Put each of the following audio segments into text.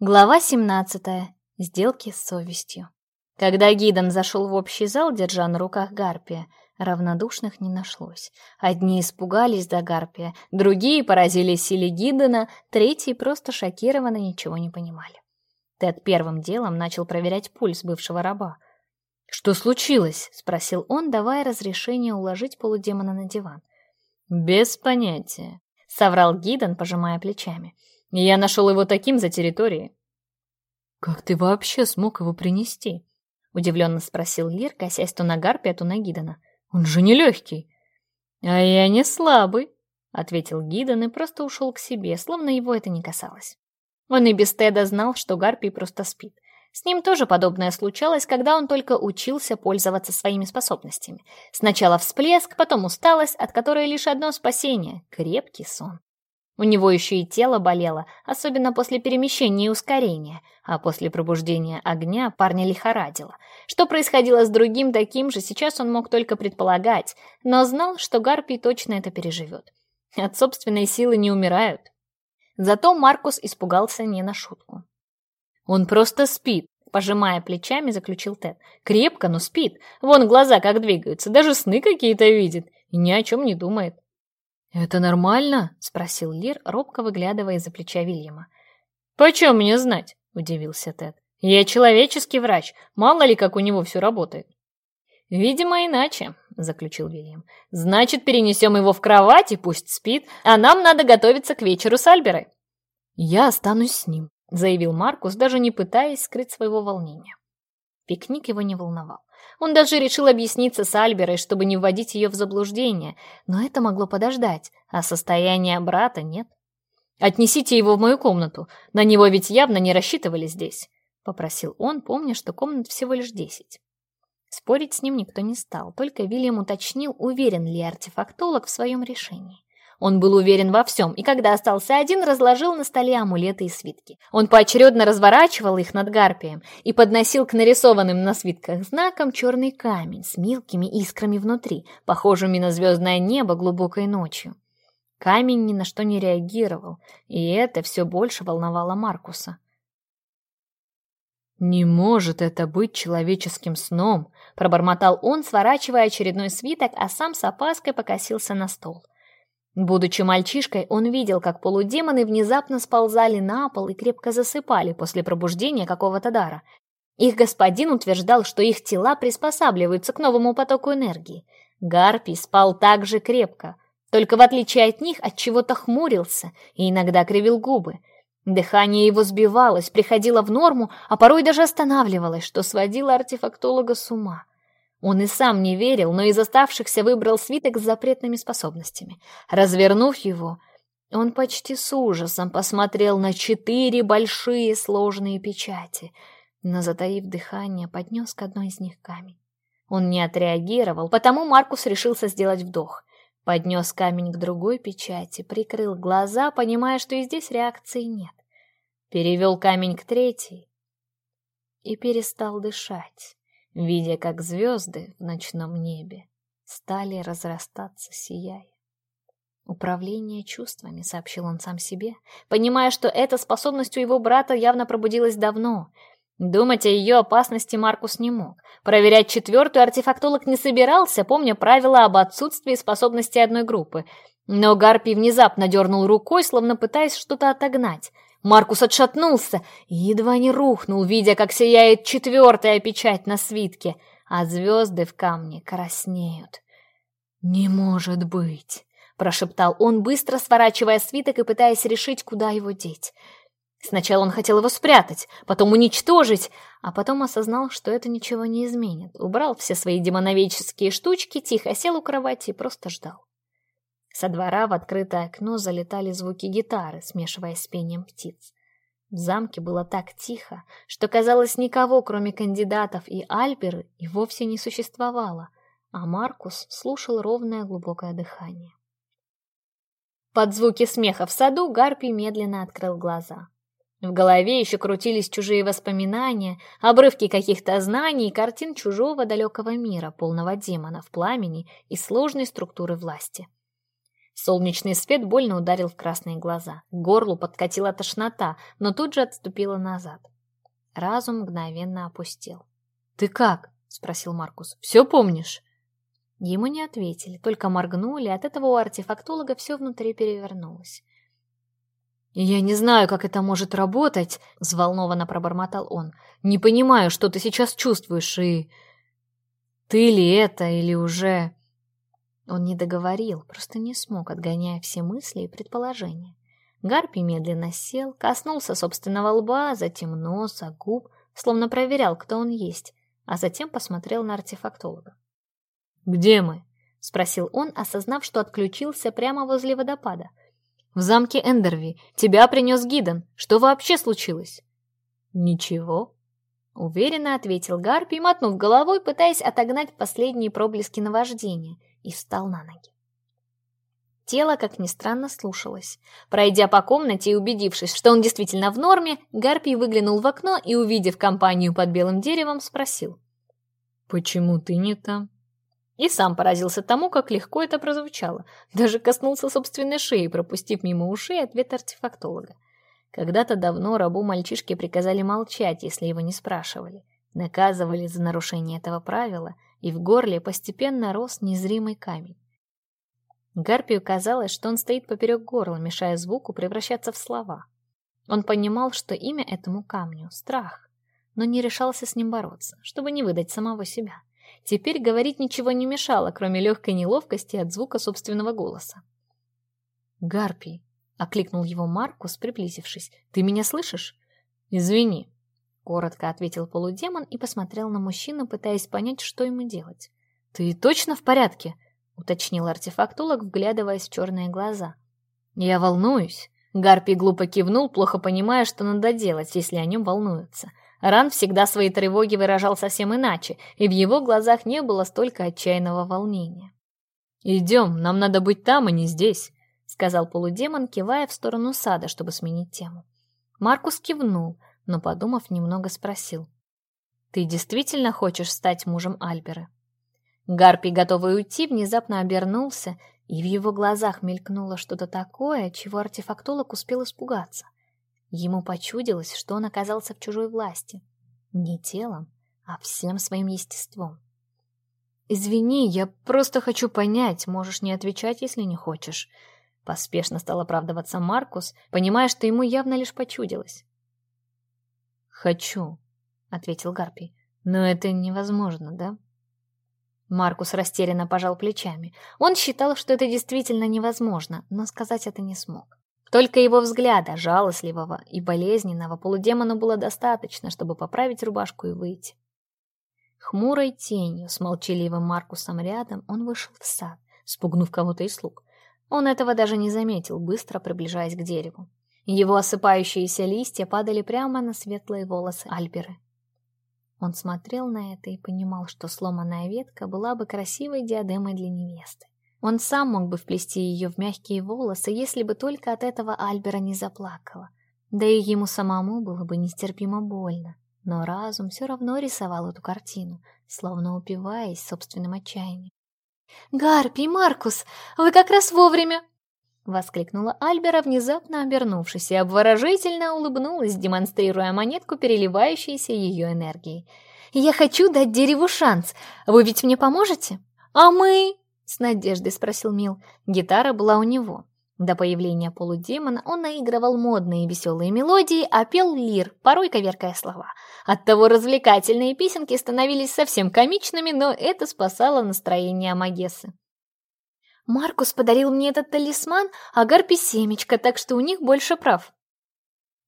Глава 17. Сделки с совестью. Когда Гидон зашел в общий зал, держа на руках гарпия, равнодушных не нашлось. Одни испугались до гарпия, другие поразились силе Гидона, третьи просто шокированно ничего не понимали. Тед первым делом начал проверять пульс бывшего раба. «Что случилось?» — спросил он, давая разрешение уложить полудемона на диван. «Без понятия», — соврал Гидон, пожимая плечами. Я нашел его таким за территорией. «Как ты вообще смог его принести?» — удивленно спросил Лир, косясь то на Гарпия, то на Гидона. «Он же нелегкий!» «А я не слабый!» — ответил Гидон и просто ушел к себе, словно его это не касалось. Он и без Теда знал, что Гарпий просто спит. С ним тоже подобное случалось, когда он только учился пользоваться своими способностями. Сначала всплеск, потом усталость, от которой лишь одно спасение — крепкий сон. У него еще и тело болело, особенно после перемещения и ускорения, а после пробуждения огня парня лихорадило. Что происходило с другим таким же, сейчас он мог только предполагать, но знал, что Гарпий точно это переживет. От собственной силы не умирают. Зато Маркус испугался не на шутку. «Он просто спит», — пожимая плечами, заключил Тед. «Крепко, но спит. Вон глаза как двигаются, даже сны какие-то видит и ни о чем не думает. «Это нормально?» — спросил Лир, робко выглядывая за плеча Вильяма. «Почем мне знать?» — удивился Тед. «Я человеческий врач. Мало ли, как у него все работает». «Видимо, иначе», — заключил Вильям. «Значит, перенесем его в кровать и пусть спит, а нам надо готовиться к вечеру с Альберой». «Я останусь с ним», — заявил Маркус, даже не пытаясь скрыть своего волнения. Пикник его не волновал. Он даже решил объясниться с Альберой, чтобы не вводить ее в заблуждение, но это могло подождать, а состояние брата нет. «Отнесите его в мою комнату, на него ведь явно не рассчитывали здесь», — попросил он, помня, что комнат всего лишь десять. Спорить с ним никто не стал, Он был уверен во всем, и когда остался один, разложил на столе амулеты и свитки. Он поочередно разворачивал их над гарпием и подносил к нарисованным на свитках знакам черный камень с мелкими искрами внутри, похожими на звездное небо глубокой ночью. Камень ни на что не реагировал, и это все больше волновало Маркуса. «Не может это быть человеческим сном!» – пробормотал он, сворачивая очередной свиток, а сам с опаской покосился на стол – Будучи мальчишкой, он видел, как полудемоны внезапно сползали на пол и крепко засыпали после пробуждения какого-то дара. Их господин утверждал, что их тела приспосабливаются к новому потоку энергии. Гарпий спал так же крепко, только в отличие от них от чего-то хмурился и иногда кривил губы. Дыхание его сбивалось, приходило в норму, а порой даже останавливалось, что сводило артефактолога с ума. Он и сам не верил, но из оставшихся выбрал свиток с запретными способностями. Развернув его, он почти с ужасом посмотрел на четыре большие сложные печати, но, затаив дыхание, поднес к одной из них камень. Он не отреагировал, потому Маркус решился сделать вдох. Поднес камень к другой печати, прикрыл глаза, понимая, что и здесь реакции нет. Перевел камень к третьей и перестал дышать видя, как звезды в ночном небе стали разрастаться сияя. «Управление чувствами», — сообщил он сам себе, понимая, что эта способность у его брата явно пробудилась давно. Думать о ее опасности Маркус не мог. Проверять четвертую артефактолог не собирался, помня правила об отсутствии способности одной группы. Но Гарпий внезапно дернул рукой, словно пытаясь что-то отогнать — Маркус отшатнулся и едва не рухнул, видя, как сияет четвертая печать на свитке, а звезды в камне краснеют. «Не может быть!» — прошептал он, быстро сворачивая свиток и пытаясь решить, куда его деть. Сначала он хотел его спрятать, потом уничтожить, а потом осознал, что это ничего не изменит. Убрал все свои демоновеческие штучки, тихо сел у кровати и просто ждал. Со двора в открытое окно залетали звуки гитары, смешиваясь с пением птиц. В замке было так тихо, что, казалось, никого, кроме кандидатов и Альберы, и вовсе не существовало, а Маркус слушал ровное глубокое дыхание. Под звуки смеха в саду Гарпий медленно открыл глаза. В голове еще крутились чужие воспоминания, обрывки каких-то знаний и картин чужого далекого мира, полного демонов, пламени и сложной структуры власти. Солнечный свет больно ударил в красные глаза. К горлу подкатила тошнота, но тут же отступила назад. Разум мгновенно опустел. «Ты как?» — спросил Маркус. «Все помнишь?» Ему не ответили, только моргнули, от этого у артефактолога все внутри перевернулось. «Я не знаю, как это может работать», — взволнованно пробормотал он. «Не понимаю, что ты сейчас чувствуешь, и... Ты ли это, или уже...» Он не договорил, просто не смог, отгоняя все мысли и предположения. Гарпий медленно сел, коснулся собственного лба, затем носа, губ, словно проверял, кто он есть, а затем посмотрел на артефактолога. «Где мы?» — спросил он, осознав, что отключился прямо возле водопада. «В замке Эндерви. Тебя принес Гиден. Что вообще случилось?» «Ничего», — уверенно ответил Гарпий, мотнув головой, пытаясь отогнать последние проблески наваждения, и встал на ноги. Тело, как ни странно, слушалось. Пройдя по комнате и убедившись, что он действительно в норме, Гарпий выглянул в окно и, увидев компанию под белым деревом, спросил. «Почему ты не там?» И сам поразился тому, как легко это прозвучало. Даже коснулся собственной шеи, пропустив мимо ушей ответ артефактолога. Когда-то давно рабу мальчишки приказали молчать, если его не спрашивали. Наказывали за нарушение этого правила, и в горле постепенно рос незримый камень. Гарпию казалось, что он стоит поперек горла, мешая звуку превращаться в слова. Он понимал, что имя этому камню — страх, но не решался с ним бороться, чтобы не выдать самого себя. Теперь говорить ничего не мешало, кроме легкой неловкости от звука собственного голоса. «Гарпий!» — окликнул его Маркус, приблизившись. «Ты меня слышишь?» «Извини», Коротко ответил полудемон и посмотрел на мужчину, пытаясь понять, что ему делать. «Ты точно в порядке?» — уточнил артефактолог, вглядываясь в черные глаза. «Я волнуюсь». Гарпий глупо кивнул, плохо понимая, что надо делать, если о нем волнуются. Ран всегда свои тревоги выражал совсем иначе, и в его глазах не было столько отчаянного волнения. «Идем, нам надо быть там, а не здесь», — сказал полудемон, кивая в сторону сада, чтобы сменить тему. Маркус кивнул, но, подумав, немного спросил. «Ты действительно хочешь стать мужем Альбера?» Гарпий, готовый уйти, внезапно обернулся, и в его глазах мелькнуло что-то такое, чего артефактолог успел испугаться. Ему почудилось, что он оказался в чужой власти. Не телом, а всем своим естеством. «Извини, я просто хочу понять, можешь не отвечать, если не хочешь». Поспешно стал оправдываться Маркус, понимая, что ему явно лишь почудилось. «Хочу», — ответил Гарпий. «Но это невозможно, да?» Маркус растерянно пожал плечами. Он считал, что это действительно невозможно, но сказать это не смог. Только его взгляда, жалостливого и болезненного, полудемону было достаточно, чтобы поправить рубашку и выйти. Хмурой тенью, с молчаливым Маркусом рядом, он вышел в сад, спугнув кого-то из слуг. Он этого даже не заметил, быстро приближаясь к дереву. Его осыпающиеся листья падали прямо на светлые волосы Альберы. Он смотрел на это и понимал, что сломанная ветка была бы красивой диадемой для невесты. Он сам мог бы вплести ее в мягкие волосы, если бы только от этого Альбера не заплакала. Да и ему самому было бы нестерпимо больно. Но разум все равно рисовал эту картину, словно упиваясь собственным отчаянием. «Гарпий, Маркус, вы как раз вовремя!» Воскликнула Альбера, внезапно обернувшись и обворожительно улыбнулась, демонстрируя монетку, переливающейся ее энергией. «Я хочу дать дереву шанс. Вы ведь мне поможете?» «А мы?» — с надеждой спросил Мил. Гитара была у него. До появления полудемона он наигрывал модные и веселые мелодии, а пел лир, порой коверкая слова. Оттого развлекательные песенки становились совсем комичными, но это спасало настроение Амагесы. «Маркус подарил мне этот талисман, а Гарпи семечко, так что у них больше прав».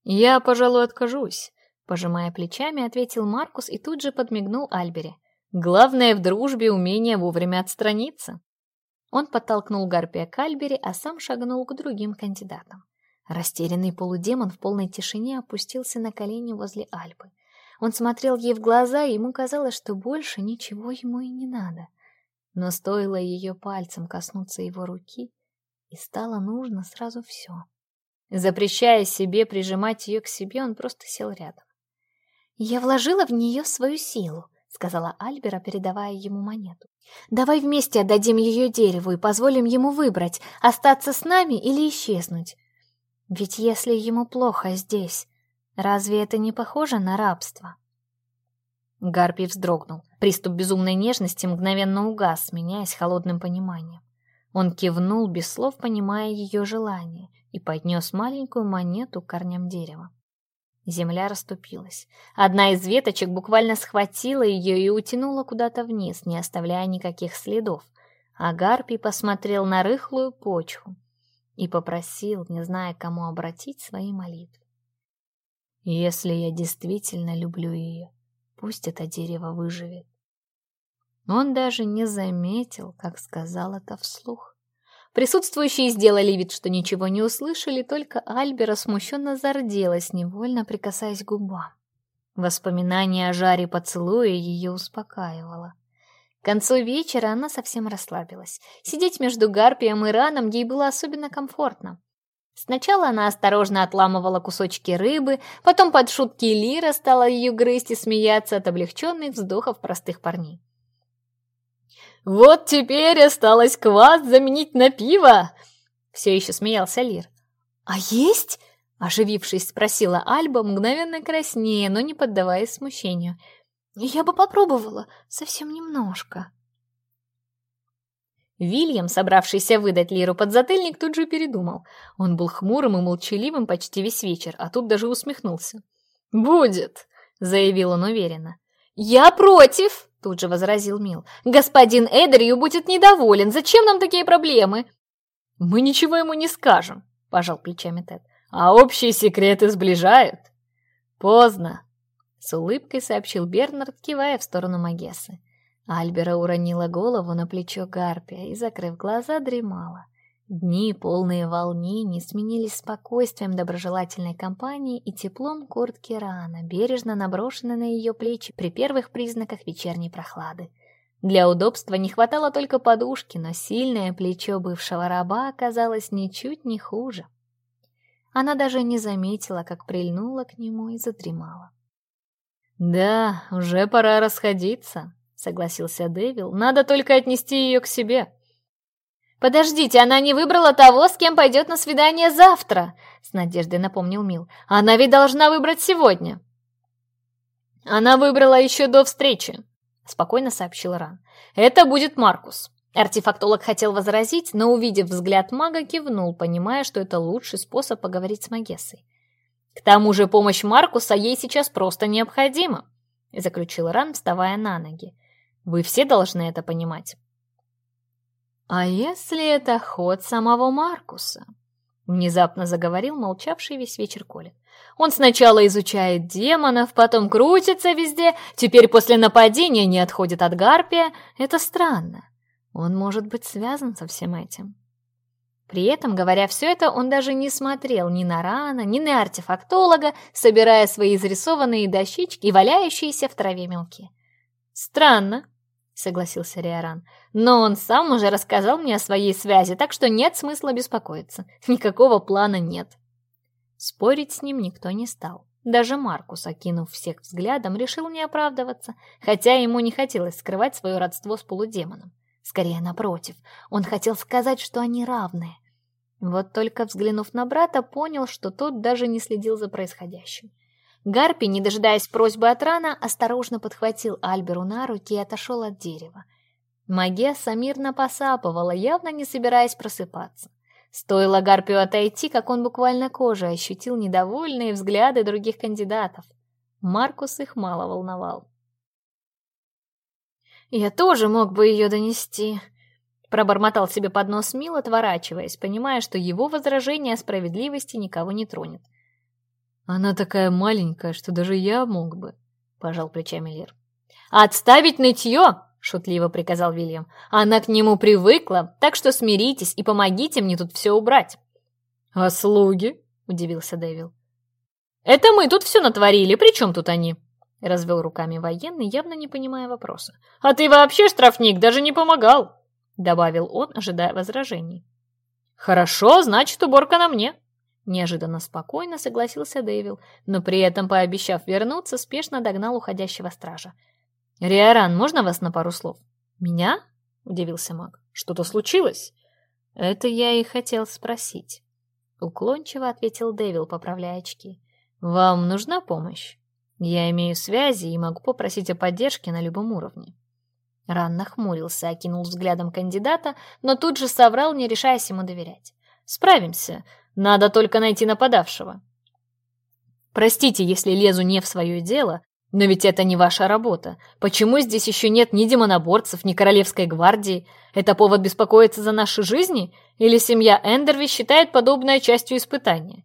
«Я, пожалуй, откажусь», — пожимая плечами, ответил Маркус и тут же подмигнул Альбере. «Главное в дружбе умение вовремя отстраниться». Он подтолкнул Гарпия к Альбери, а сам шагнул к другим кандидатам. Растерянный полудемон в полной тишине опустился на колени возле Альбы. Он смотрел ей в глаза, и ему казалось, что больше ничего ему и не надо. Но стоило ее пальцем коснуться его руки, и стало нужно сразу все. Запрещая себе прижимать ее к себе, он просто сел рядом. «Я вложила в нее свою силу», сказала Альбера, передавая ему монету. «Давай вместе отдадим ее дереву и позволим ему выбрать, остаться с нами или исчезнуть. Ведь если ему плохо здесь, разве это Приступ безумной нежности мгновенно угас, меняясь холодным пониманием. Он кивнул без слов, понимая ее желание, и поднес маленькую монету к корням дерева. Земля расступилась. Одна из веточек буквально схватила ее и утянула куда-то вниз, не оставляя никаких следов. А Гарпий посмотрел на рыхлую почву и попросил, не зная, кому обратить свои молитвы. «Если я действительно люблю ее, пусть это дерево выживет». Он даже не заметил, как сказал это вслух. Присутствующие сделали вид, что ничего не услышали, только Альбера смущенно зарделась, невольно прикасаясь к губам. Воспоминание о жаре поцелуя ее успокаивало. К концу вечера она совсем расслабилась. Сидеть между Гарпием и Раном ей было особенно комфортно. Сначала она осторожно отламывала кусочки рыбы, потом под шутки Лира стала ее грызть и смеяться от облегченных вздохов простых парней. «Вот теперь осталось квас заменить на пиво!» Все еще смеялся Лир. «А есть?» – оживившись, спросила Альба, мгновенно краснее, но не поддаваясь смущению. «Я бы попробовала совсем немножко». Вильям, собравшийся выдать Лиру под затыльник, тут же передумал. Он был хмурым и молчаливым почти весь вечер, а тут даже усмехнулся. «Будет!» — заявил он уверенно. «Я против!» — тут же возразил Мил. «Господин Эдерью будет недоволен. Зачем нам такие проблемы?» «Мы ничего ему не скажем», — пожал плечами Тед. «А общие секреты сближают». «Поздно», — с улыбкой сообщил Бернард, кивая в сторону Магессы. Альбера уронила голову на плечо Гарпия и, закрыв глаза, дремала. Дни, полные волнений, сменились спокойствием доброжелательной компании и теплом куртки Рана, бережно наброшенной на ее плечи при первых признаках вечерней прохлады. Для удобства не хватало только подушки, но сильное плечо бывшего раба оказалось ничуть не хуже. Она даже не заметила, как прильнула к нему и задремала. «Да, уже пора расходиться», согласился Дэвил. «Надо только отнести ее к себе». «Подождите, она не выбрала того, с кем пойдет на свидание завтра», — с надеждой напомнил Мил. «Она ведь должна выбрать сегодня». «Она выбрала еще до встречи», — спокойно сообщил Ран. «Это будет Маркус». Артефактолог хотел возразить, но, увидев взгляд мага, кивнул, понимая, что это лучший способ поговорить с Магессой. «К тому же помощь Маркуса ей сейчас просто необходима», — заключил Ран, вставая на ноги. Вы все должны это понимать. «А если это ход самого Маркуса?» Внезапно заговорил молчавший весь вечер Коля. «Он сначала изучает демонов, потом крутится везде, теперь после нападения не отходит от Гарпия. Это странно. Он может быть связан со всем этим». При этом, говоря все это, он даже не смотрел ни на Рана, ни на артефактолога, собирая свои изрисованные дощечки и валяющиеся в траве мелки. Странно, согласился Риоран, Но он сам уже рассказал мне о своей связи, так что нет смысла беспокоиться. Никакого плана нет. Спорить с ним никто не стал. Даже Маркус, окинув всех взглядом, решил не оправдываться, хотя ему не хотелось скрывать свое родство с полудемоном. Скорее, напротив, он хотел сказать, что они равные. Вот только взглянув на брата, понял, что тот даже не следил за происходящим. Гарпи, не дожидаясь просьбы от рана, осторожно подхватил Альберу на руки и отошел от дерева. Магесса мирно посапывала, явно не собираясь просыпаться. Стоило Гарпию отойти, как он буквально кожей ощутил недовольные взгляды других кандидатов. Маркус их мало волновал. «Я тоже мог бы ее донести», — пробормотал себе под нос Мил, отворачиваясь, понимая, что его возражение о справедливости никого не тронет. Она такая маленькая, что даже я мог бы», — пожал плечами Лир. «Отставить нытье!» — шутливо приказал Вильям. «Она к нему привыкла, так что смиритесь и помогите мне тут все убрать». «А слуги?» — удивился Дэвил. «Это мы тут все натворили, при чем тут они?» — развел руками военный, явно не понимая вопроса. «А ты вообще, штрафник, даже не помогал!» — добавил он, ожидая возражений. «Хорошо, значит, уборка на мне», Неожиданно спокойно согласился Дэвил, но при этом пообещав вернуться, спешно догнал уходящего стража. «Риоран, можно вас на пару слов?» «Меня?» — удивился маг. «Что-то случилось?» «Это я и хотел спросить». Уклончиво ответил Дэвил, поправляя очки. «Вам нужна помощь? Я имею связи и могу попросить о поддержке на любом уровне». Ран нахмурился, окинул взглядом кандидата, но тут же соврал, не решаясь ему доверять. «Справимся. Надо только найти нападавшего». «Простите, если лезу не в свое дело, но ведь это не ваша работа. Почему здесь еще нет ни демоноборцев, ни королевской гвардии? Это повод беспокоиться за наши жизни? Или семья Эндерви считает подобное частью испытания?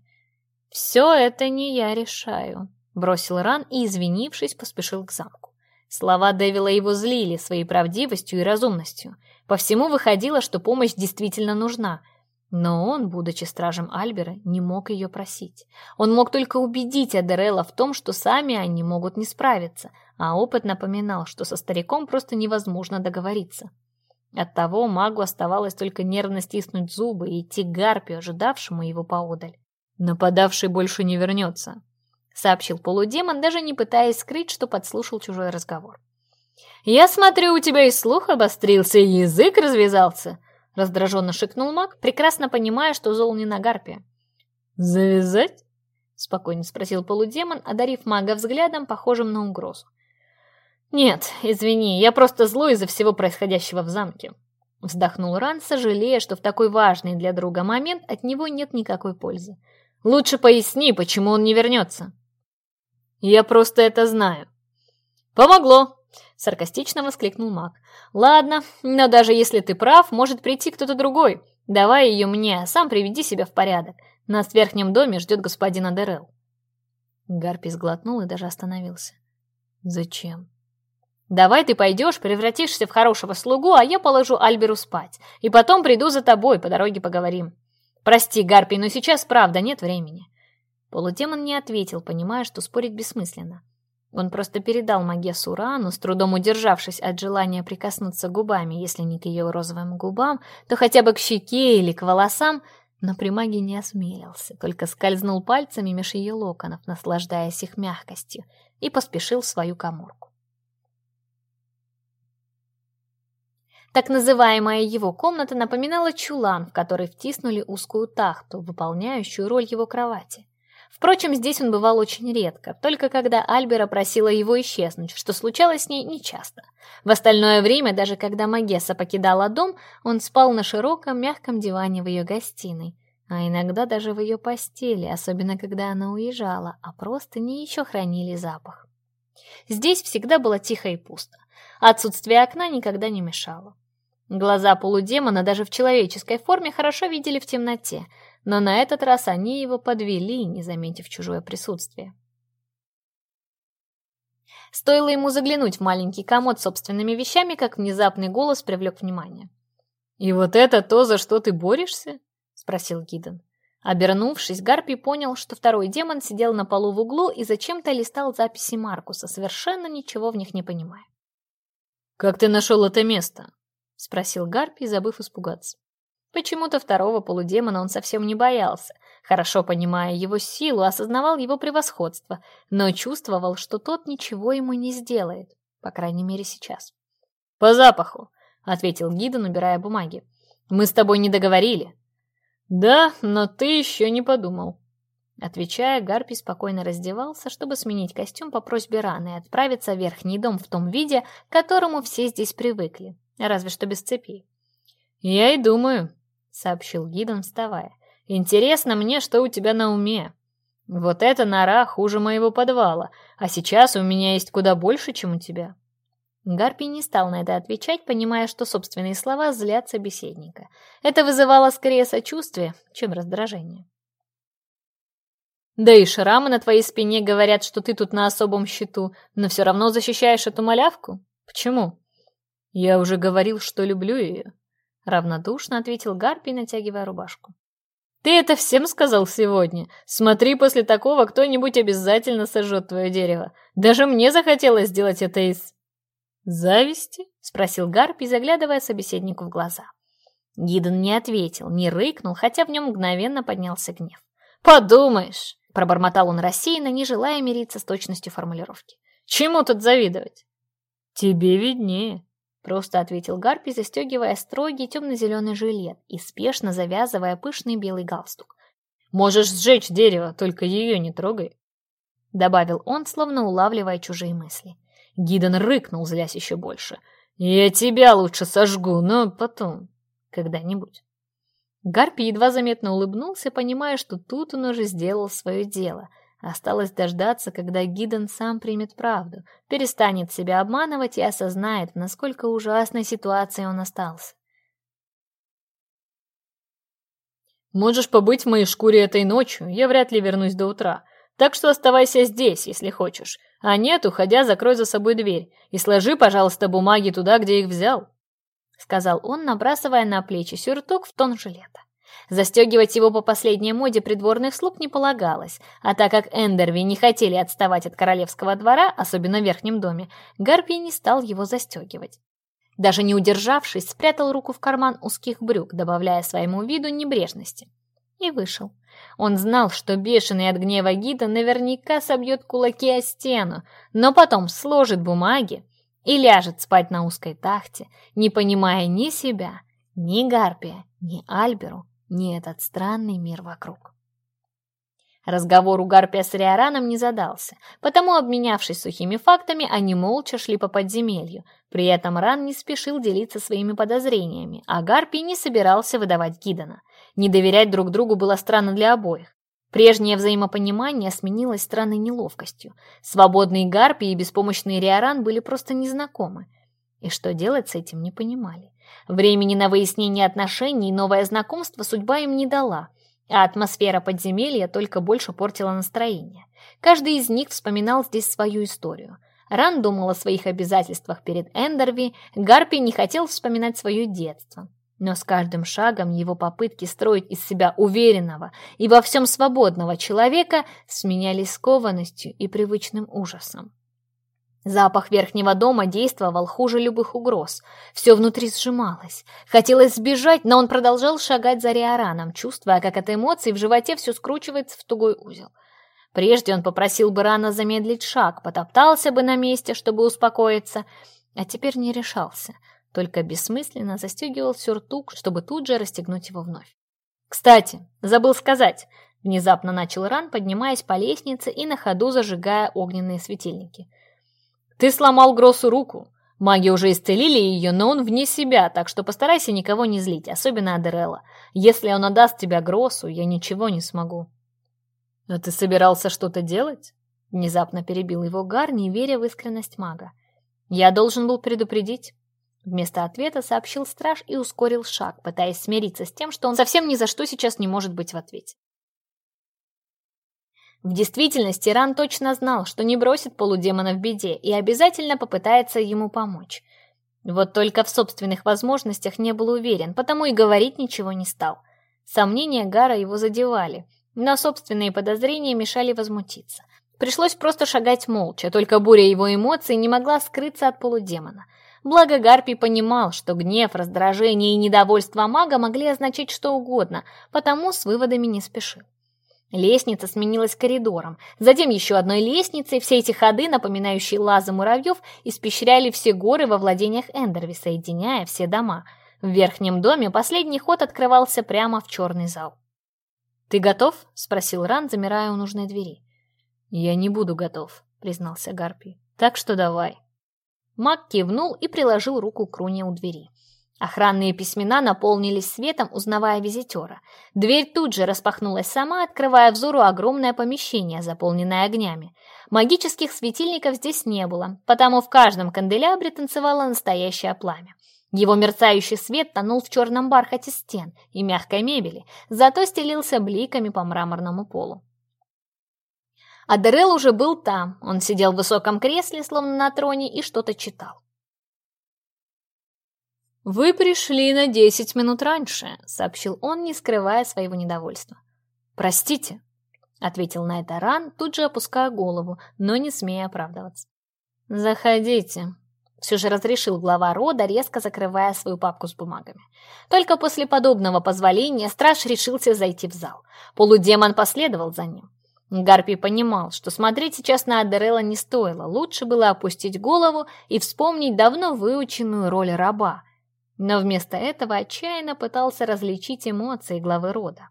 Все это не я решаю, бросил Ран и, извинившись, поспешил к замку. Слова Дэвила его злили своей правдивостью и разумностью. По всему выходило, что помощь действительно нужна — но он, будучи стражем Альбера, не мог ее просить. Он мог только убедить Адерелла в том, что сами они могут не справиться, а опыт напоминал, что со стариком просто невозможно договориться. Оттого магу оставалось только нервно стиснуть зубы и идти к Гарпию, ожидавшему его поодаль. «Нападавший больше не вернется», — сообщил полудемон, даже не пытаясь скрыть, что подслушал чужой разговор. «Я смотрю, у тебя и слух обострился, и язык развязался», Раздраженно шикнул маг, прекрасно понимая, что зол не на гарпе. «Завязать?» — спокойно спросил полудемон, одарив мага взглядом, похожим на угрозу. «Нет, извини, я просто злой из-за всего происходящего в замке». Вздохнул Ран, сожалея, что в такой важный для друга момент от него нет никакой пользы. «Лучше поясни, почему он не вернется». «Я просто это знаю». «Помогло!» — саркастично воскликнул маг. «Ладно, но даже если ты прав, может прийти кто-то другой. Давай ее мне, а сам приведи себя в порядок. Нас в верхнем доме ждет господин Адерел». Гарпий сглотнул и даже остановился. «Зачем?» «Давай ты пойдешь, превратишься в хорошего слугу, а я положу Альберу спать. И потом приду за тобой, по дороге поговорим. Прости, Гарпий, но сейчас правда нет времени». Полудемон не ответил, понимая, что спорить бессмысленно. Он просто передал маге Сурану, с трудом удержавшись от желания прикоснуться губами, если не к ее розовым губам, то хотя бы к щеке или к волосам, но при маге не осмелился, только скользнул пальцами меж ее локонов, наслаждаясь их мягкостью, и поспешил в свою коморку. Так называемая его комната напоминала чулан, в который втиснули узкую тахту, выполняющую роль его кровати. Впрочем, здесь он бывал очень редко, только когда Альбера просила его исчезнуть, что случалось с ней нечасто. В остальное время, даже когда Магесса покидала дом, он спал на широком, мягком диване в ее гостиной, а иногда даже в ее постели, особенно когда она уезжала, а просто не еще хранили запах. Здесь всегда было тихо и пусто, отсутствие окна никогда не мешало. Глаза полудемона даже в человеческой форме хорошо видели в темноте, но на этот раз они его подвели, не заметив чужое присутствие. Стоило ему заглянуть в маленький комод собственными вещами, как внезапный голос привлек внимание. «И вот это то, за что ты борешься?» — спросил Гиден. Обернувшись, Гарпи понял, что второй демон сидел на полу в углу и зачем-то листал записи Маркуса, совершенно ничего в них не понимая. «Как ты нашел это место?» — спросил Гарпи, забыв испугаться. Почему-то второго полудемона он совсем не боялся, хорошо понимая его силу, осознавал его превосходство, но чувствовал, что тот ничего ему не сделает, по крайней мере сейчас. «По запаху», — ответил Гида, набирая бумаги. «Мы с тобой не договорили». «Да, но ты еще не подумал». Отвечая, Гарпий спокойно раздевался, чтобы сменить костюм по просьбе Раны и отправиться в верхний дом в том виде, к которому все здесь привыкли, разве что без цепей. «Я и думаю», сообщил гидом, вставая. «Интересно мне, что у тебя на уме. Вот эта нора хуже моего подвала, а сейчас у меня есть куда больше, чем у тебя». Гарпий не стал на это отвечать, понимая, что собственные слова злят собеседника. Это вызывало скорее сочувствие, чем раздражение. «Да и шрамы на твоей спине говорят, что ты тут на особом счету, но все равно защищаешь эту малявку. Почему?» «Я уже говорил, что люблю ее», Равнодушно душно ответил Гарпий, натягивая рубашку. «Ты это всем сказал сегодня? Смотри, после такого кто-нибудь обязательно сожжет твое дерево. Даже мне захотелось сделать это из...» «Зависти?» — спросил Гарпий, заглядывая собеседнику в глаза. Гидон не ответил, не рыкнул, хотя в нем мгновенно поднялся гнев. «Подумаешь!» — пробормотал он рассеянно, не желая мириться с точностью формулировки. «Чему тут завидовать?» «Тебе виднее», просто ответил Гарпий, застегивая строгий темно-зеленый жилет и спешно завязывая пышный белый галстук. «Можешь сжечь дерево, только ее не трогай», — добавил он, словно улавливая чужие мысли. Гидон рыкнул, злясь еще больше. «Я тебя лучше сожгу, но потом, когда-нибудь». Гарпий едва заметно Осталось дождаться, когда Гиден сам примет правду, перестанет себя обманывать и осознает, насколько ужасной ситуацией он остался. «Можешь побыть в моей шкуре этой ночью, я вряд ли вернусь до утра. Так что оставайся здесь, если хочешь. А нет, уходя, закрой за собой дверь и сложи, пожалуйста, бумаги туда, где их взял», — сказал он, набрасывая на плечи сюртук в тон жилета. Застегивать его по последней моде придворных слуг не полагалось, а так как Эндерви не хотели отставать от королевского двора, особенно в верхнем доме, Гарпий не стал его застегивать. Даже не удержавшись, спрятал руку в карман узких брюк, добавляя своему виду небрежности. И вышел. Он знал, что бешеный от гнева гида наверняка собьет кулаки о стену, но потом сложит бумаги и ляжет спать на узкой тахте, не понимая ни себя, ни Гарпия, ни Альберу, этот странный мир вокруг. Разговор у Гарпия с Риораном не задался, потому, обменявшись сухими фактами, они молча шли по подземелью. При этом Ран не спешил делиться своими подозрениями, а Гарпий не собирался выдавать Гидона. Не доверять друг другу было странно для обоих. Прежнее взаимопонимание сменилось странной неловкостью. Свободный Гарпий и беспомощный Риоран были просто незнакомы. И что делать с этим, не понимали. Времени на выяснение отношений и новое знакомство судьба им не дала, а атмосфера подземелья только больше портила настроение. Каждый из них вспоминал здесь свою историю. Ран думал о своих обязательствах перед Эндерви, Гарпи не хотел вспоминать свое детство. Но с каждым шагом его попытки строить из себя уверенного и во всем свободного человека сменялись скованностью и привычным ужасом. Запах верхнего дома действовал хуже любых угроз. Все внутри сжималось. Хотелось сбежать, но он продолжал шагать за Риораном, чувствуя, как от эмоций в животе все скручивается в тугой узел. Прежде он попросил бы Рана замедлить шаг, потоптался бы на месте, чтобы успокоиться, а теперь не решался, только бессмысленно застегивал сюртук, чтобы тут же расстегнуть его вновь. «Кстати, забыл сказать!» — внезапно начал Ран, поднимаясь по лестнице и на ходу зажигая огненные светильники — ты сломал Гроссу руку. Маги уже исцелили ее, но он вне себя, так что постарайся никого не злить, особенно Адерелла. Если он отдаст тебя Гроссу, я ничего не смогу. А ты собирался что-то делать? Внезапно перебил его Гар, не веря в искренность мага. Я должен был предупредить. Вместо ответа сообщил страж и ускорил шаг, пытаясь смириться с тем, что он совсем ни за что сейчас не может быть в ответе. В В действительности Ран точно знал, что не бросит полудемона в беде и обязательно попытается ему помочь. Вот только в собственных возможностях не был уверен, потому и говорить ничего не стал. Сомнения Гара его задевали, но собственные подозрения мешали возмутиться. Пришлось просто шагать молча, только буря его эмоций не могла скрыться от полудемона. Благо Гарпий понимал, что гнев, раздражение и недовольство мага могли означать что угодно, потому с выводами не спешил. Лестница сменилась коридором. Затем еще одной лестницей. Все эти ходы, напоминающие лазы муравьев, испещряли все горы во владениях Эндерви, соединяя все дома. В верхнем доме последний ход открывался прямо в черный зал. «Ты готов?» — спросил Ран, замирая у нужной двери. «Я не буду готов», — признался Гарпий. «Так что давай». Мак кивнул и приложил руку к руне у двери. Охранные письмена наполнились светом, узнавая визитера. Дверь тут же распахнулась сама, открывая взору огромное помещение, заполненное огнями. Магических светильников здесь не было, потому в каждом канделябре танцевало настоящее пламя. Его мерцающий свет тонул в черном бархате стен и мягкой мебели, зато стелился бликами по мраморному полу. Адерел уже был там, он сидел в высоком кресле, словно на троне, и что-то читал. «Вы Вы пришли на десять минут раньше», — сообщил он, не скрывая своего недовольства. «Простите», — ответил на это Ран, тут же опуская голову, но не смея оправдываться. «Заходите», — все же разрешил глава рода, резко закрывая свою папку с бумагами. Только после подобного позволения страж решился зайти в зал. Полудемон последовал за ним. Гарпий понимал, что смотреть сейчас на Адерелла не стоило, лучше было опустить голову и вспомнить давно выученную роль раба — Но вместо этого отчаянно пытался различить эмоции главы рода.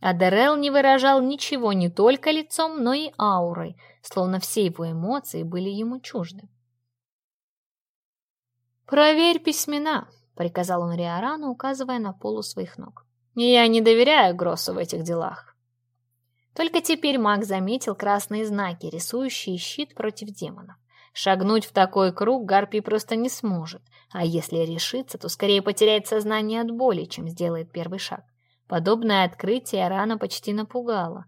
Адерел не выражал ничего не только лицом, но и аурой, словно все его эмоции были ему чужды. «Проверь письмена», — приказал он Риорану, указывая на полу своих ног. «Я не доверяю Гроссу в этих делах». Только теперь маг заметил красные знаки, рисующие щит против демонов. Шагнуть в такой круг Гарпий просто не сможет, а если решится, то скорее потеряет сознание от боли, чем сделает первый шаг. Подобное открытие рано почти напугало.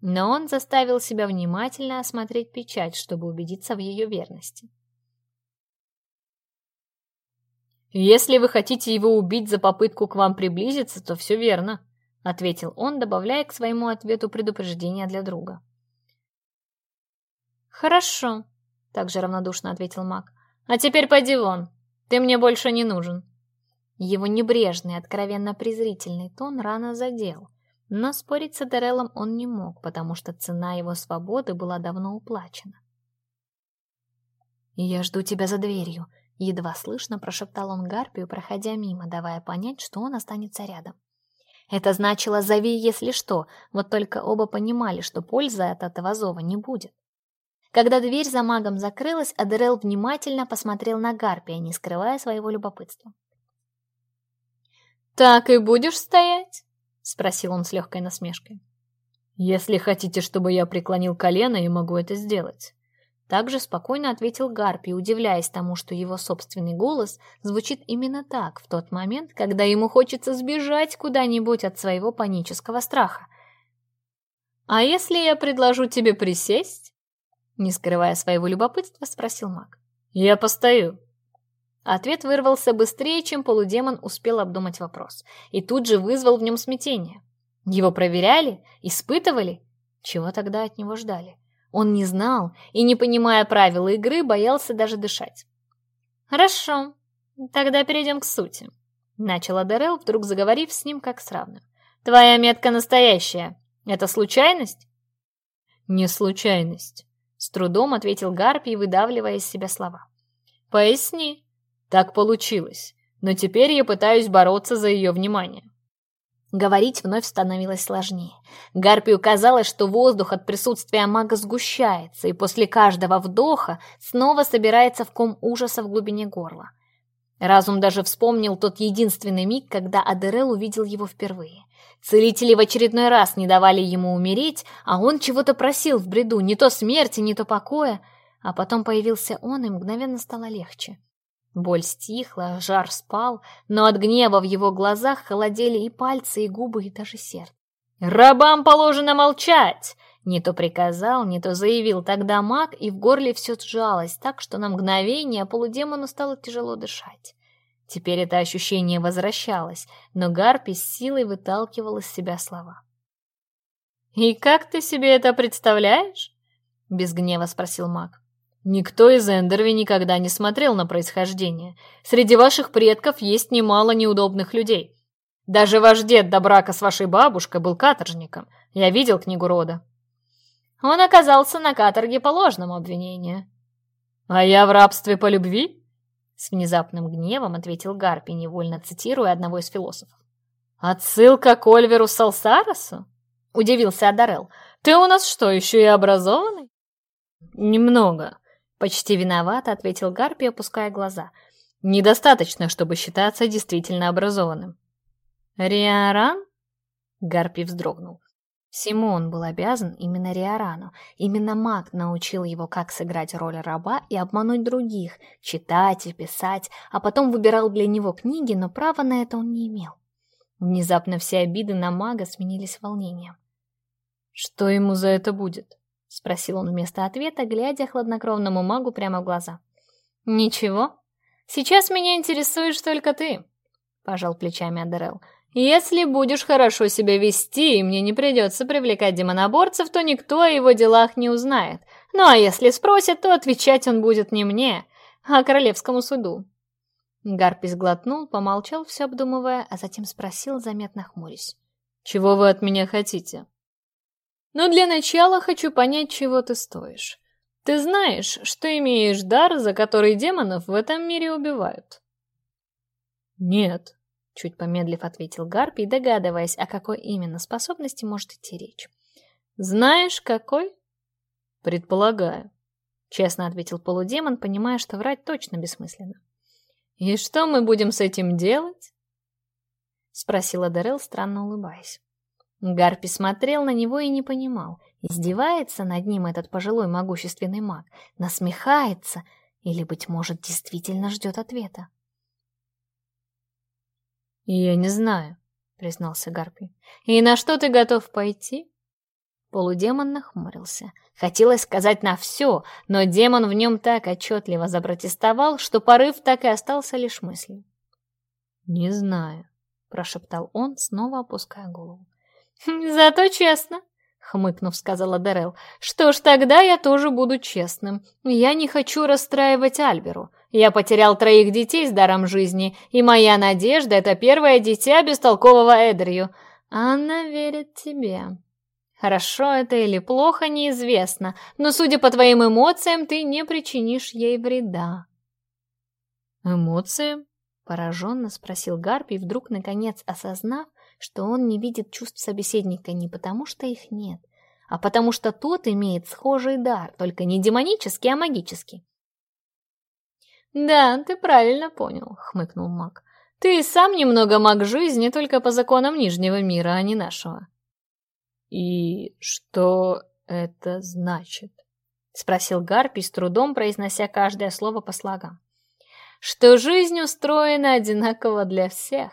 Но он заставил себя внимательно осмотреть печать, чтобы убедиться в ее верности. «Если вы хотите его убить за попытку к вам приблизиться, то все верно», — ответил он, добавляя к своему ответу предупреждение для друга. «Хорошо», — также равнодушно ответил маг. «А теперь пойди вон, ты мне больше не нужен». Его небрежный, откровенно презрительный тон рано задел, но спорить с Эдереллом он не мог, потому что цена его свободы была давно уплачена. «Я жду тебя за дверью», — едва слышно прошептал он Гарпию, проходя мимо, давая понять, что он останется рядом. Это значило «зови, если что», вот только оба понимали, что пользы от этого зова не будет. Когда дверь за магом закрылась, Адерел внимательно посмотрел на Гарпия, не скрывая своего любопытства. «Так и будешь стоять?» — спросил он с легкой насмешкой. «Если хотите, чтобы я преклонил колено, я могу это сделать». Также спокойно ответил Гарпий, удивляясь тому, что его собственный голос звучит именно так в тот момент, когда ему хочется сбежать куда-нибудь от своего панического страха. «А если я предложу тебе присесть?» Не скрывая своего любопытства, спросил маг. «Я постою», Ответ вырвался быстрее, чем полудемон успел обдумать вопрос, и тут же вызвал в нем смятение. Его проверяли? Испытывали? Чего тогда от него ждали? Он не знал и, не понимая правил игры, боялся даже дышать. «Хорошо, тогда перейдем к сути», — начал Адерел, вдруг заговорив с ним как с равным. «Твоя метка настоящая. Это случайность?» «Не случайность», — с трудом ответил Гарпий, выдавливая из себя слова. «Поясни», так получилось, но теперь я пытаюсь бороться за ее внимание. Говорить вновь становилось сложнее. Гарпию казалось, что воздух от присутствия мага сгущается, и после каждого вдоха снова собирается в ком ужаса в глубине горла. Разум даже вспомнил тот единственный миг, когда Адерел увидел его впервые. Целители в очередной раз не давали ему умереть, а он чего-то просил в бреду, не то смерти, не то покоя. А потом появился он, и мгновенно стало легче. Боль стихла, жар спал, но от гнева в его глазах холодели и пальцы, и губы, и даже сердце. «Рабам положено молчать!» Не то приказал, не то заявил тогда маг, и в горле все сжалось так, что на мгновение полудемону стало тяжело дышать. Теперь это ощущение возвращалось, но Гарпи с силой выталкивал из себя слова. «И как ты себе это представляешь?» — без гнева спросил маг. «Никто из Эндерви никогда не смотрел на происхождение. Среди ваших предков есть немало неудобных людей. Даже ваш дед до брака с вашей бабушкой был каторжником. Я видел книгу рода». «Он оказался на каторге по ложному обвинению». «А я в рабстве по любви?» С внезапным гневом ответил Гарпи, невольно цитируя одного из философов. «Отсылка к Ольверу Салсаросу?» — удивился Адарел. «Ты у нас что, еще и образованный?» «Немного», — почти виновато ответил Гарпи, опуская глаза. «Недостаточно, чтобы считаться действительно образованным». «Риаран?» — Гарпи вздрогнул он был обязан именно Риорану. Именно маг научил его, как сыграть роль раба и обмануть других, читать и писать, а потом выбирал для него книги, но права на это он не имел. Внезапно все обиды на мага сменились волнением. «Что ему за это будет?» — спросил он вместо ответа, глядя хладнокровному магу прямо в глаза. «Ничего. Сейчас меня интересуешь только ты», — пожал плечами Адерелл. Если будешь хорошо себя вести, и мне не придется привлекать демоноборцев, то никто о его делах не узнает. Ну а если спросят, то отвечать он будет не мне, а королевскому суду». Гарпис глотнул, помолчал, все обдумывая, а затем спросил, заметно хмурясь. «Чего вы от меня хотите?» «Но «Ну, для начала хочу понять, чего ты стоишь. Ты знаешь, что имеешь дар, за который демонов в этом мире убивают?» «Нет», чуть помедлив ответил Гарпий, догадываясь, о какой именно способности может идти речь. Знаешь, какой? Предполагаю, честно ответил полудемон, понимая, что врать точно бессмысленно. И что мы будем с этим делать? спросила Дарел, странно улыбаясь. Гарпи смотрел на него и не понимал, издевается над ним этот пожилой могущественный маг, насмехается или, быть может, действительно ждет ответа. «Я не знаю», — признался Гарпи. «И на что ты готов пойти?» Полудемон нахмурился. Хотелось сказать на все, но демон в нем так отчетливо запротестовал, что порыв так и остался лишь мыслью. «Не знаю», — прошептал он, снова опуская голову. «Зато честно», — хмыкнув, сказала Дарел. «Что ж, тогда я тоже буду честным. Я не хочу расстраивать Альберу. Я потерял троих детей с даром жизни, и моя надежда — это первое дитя бестолкового Эдрию. Она верит тебе. Хорошо это или плохо, неизвестно, но, судя по твоим эмоциям, ты не причинишь ей вреда. «Эмоции?» — пораженно спросил Гарпий, вдруг, наконец, осознав, что он не видит чувств собеседника не потому, что их нет, а потому что тот имеет схожий дар, только не демонический, а магический. «Да, ты правильно понял», — хмыкнул Мак. «Ты и сам немного маг жизни, только по законам Нижнего мира, а не нашего». «И что это значит?» — спросил Гарпий, с трудом произнося каждое слово по слогам. «Что жизнь устроена одинаково для всех».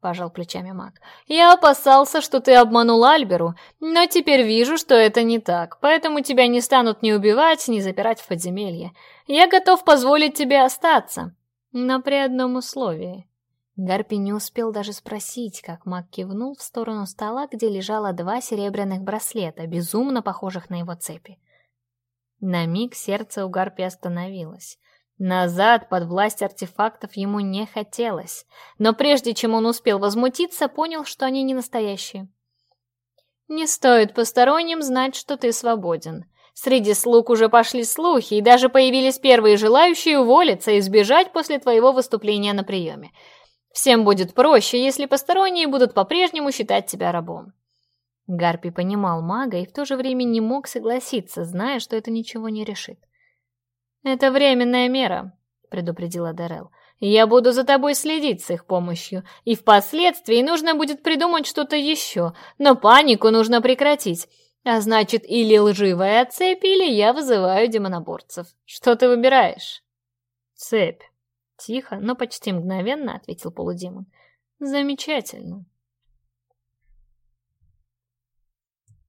Пожал плечами маг. «Я опасался, что ты обманул Альберу, но теперь вижу, что это не так, поэтому тебя не станут ни убивать, ни запирать в подземелье. Я готов позволить тебе остаться, но при одном условии». Гарпи не успел даже спросить, как маг кивнул в сторону стола, где лежало два серебряных браслета, безумно похожих на его цепи. На миг сердце у Гарпи остановилось. Назад под власть артефактов ему не хотелось, но прежде чем он успел возмутиться, понял, что они не настоящие. «Не стоит посторонним знать, что ты свободен. Среди слуг уже пошли слухи, и даже появились первые желающие уволиться и сбежать после твоего выступления на приеме. Всем будет проще, если посторонние будут по-прежнему считать тебя рабом». Гарпи понимал мага и в то же время «Это временная мера», — предупредила Дарел. «Я буду за тобой следить с их помощью, и впоследствии нужно будет придумать что-то еще, но панику нужно прекратить. А значит, или лживая цепь, или я вызываю демоноборцев. Что ты выбираешь?» «Цепь», — тихо, но почти мгновенно ответил полудемон. «Замечательно».